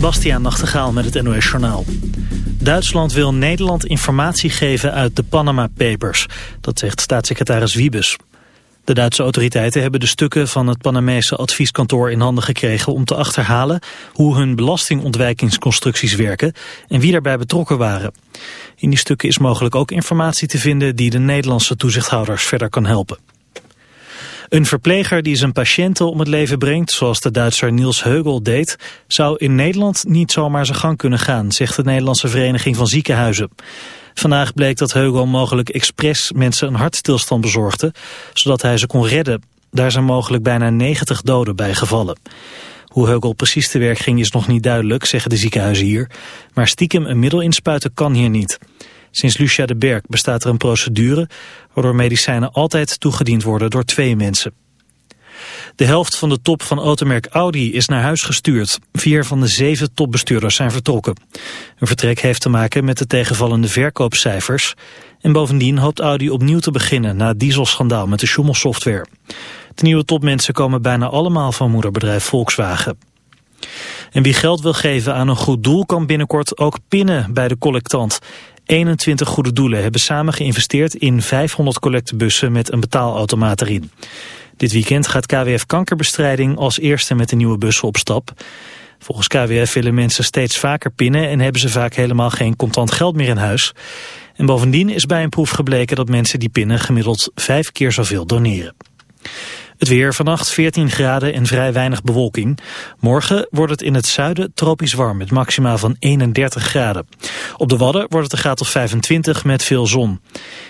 Bastiaan Nachtegaal met het NOS Journaal. Duitsland wil Nederland informatie geven uit de Panama Papers. Dat zegt staatssecretaris Wiebes. De Duitse autoriteiten hebben de stukken van het Panamese advieskantoor in handen gekregen om te achterhalen hoe hun belastingontwijkingsconstructies werken en wie daarbij betrokken waren. In die stukken is mogelijk ook informatie te vinden die de Nederlandse toezichthouders verder kan helpen. Een verpleger die zijn patiënten om het leven brengt, zoals de Duitser Niels Heugel deed, zou in Nederland niet zomaar zijn gang kunnen gaan, zegt de Nederlandse Vereniging van Ziekenhuizen. Vandaag bleek dat Heugel mogelijk expres mensen een hartstilstand bezorgde, zodat hij ze kon redden. Daar zijn mogelijk bijna 90 doden bij gevallen. Hoe Heugel precies te werk ging is nog niet duidelijk, zeggen de ziekenhuizen hier. Maar stiekem een middel inspuiten kan hier niet. Sinds Lucia de Berg bestaat er een procedure waardoor medicijnen altijd toegediend worden door twee mensen. De helft van de top van automerk Audi is naar huis gestuurd. Vier van de zeven topbestuurders zijn vertrokken. Een vertrek heeft te maken met de tegenvallende verkoopcijfers. En bovendien hoopt Audi opnieuw te beginnen na het dieselschandaal met de Schumel-software. De nieuwe topmensen komen bijna allemaal van moederbedrijf Volkswagen. En wie geld wil geven aan een goed doel kan binnenkort ook pinnen bij de collectant. 21 goede doelen hebben samen geïnvesteerd in 500 collectebussen met een betaalautomaat erin. Dit weekend gaat KWF Kankerbestrijding als eerste met de nieuwe bussen op stap. Volgens KWF willen mensen steeds vaker pinnen en hebben ze vaak helemaal geen contant geld meer in huis. En bovendien is bij een proef gebleken dat mensen die pinnen gemiddeld vijf keer zoveel doneren. Het weer vannacht 14 graden en vrij weinig bewolking. Morgen wordt het in het zuiden tropisch warm met maxima van 31 graden. Op de Wadden wordt het een graad of 25 met veel zon.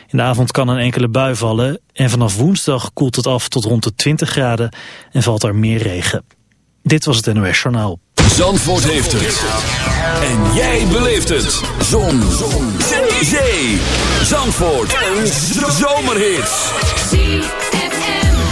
In de avond kan een enkele bui vallen en vanaf woensdag koelt het af tot rond de 20 graden en valt er meer regen. Dit was het NOS Journaal. Zandvoort heeft het. En jij beleeft het. Zon. Zon. Zee. Zandvoort. Een zomerhit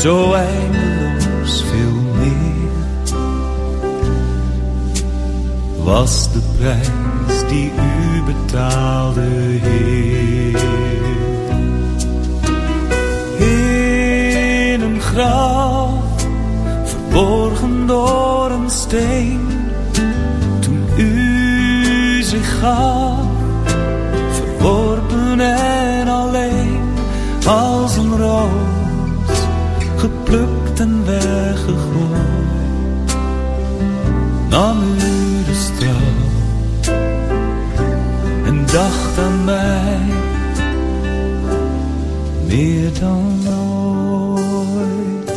zo eindeloos veel meer, was de prijs die u betaalde, Heer. In een graf, verborgen door een steen, toen u zich gaf, verworpen en alleen, roos, geplukt en weggegooid, nam u de straf dacht aan mij meer dan ooit.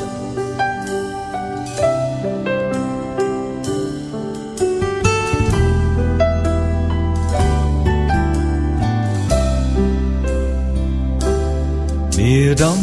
Meer dan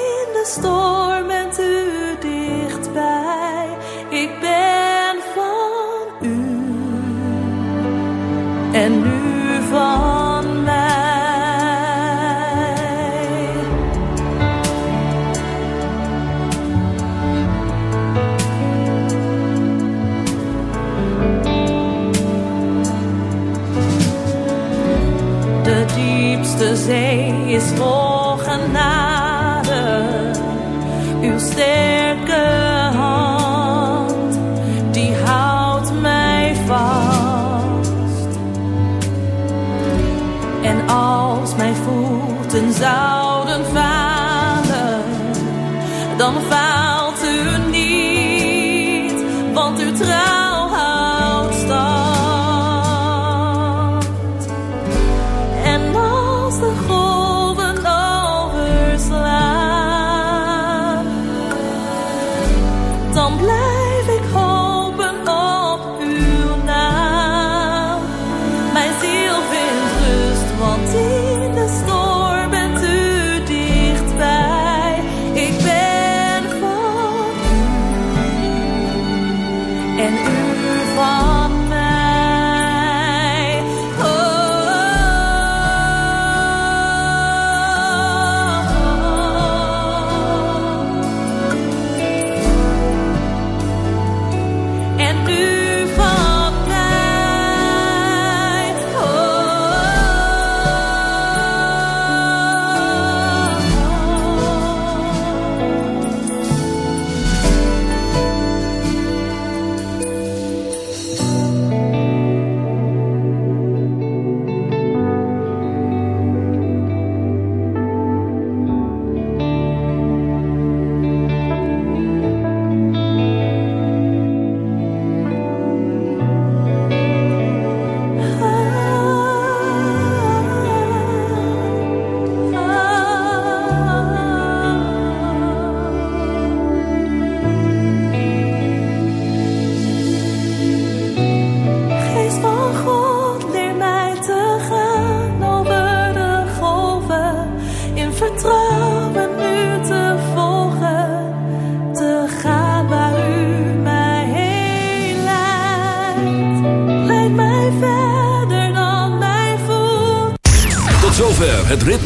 storm bent u dichtbij. Ik ben van u en u van mij. De diepste zee is vol zouden falen, dan faalt u niet, want uw trouw houdt stand. En als de golven overslaan, dan blijf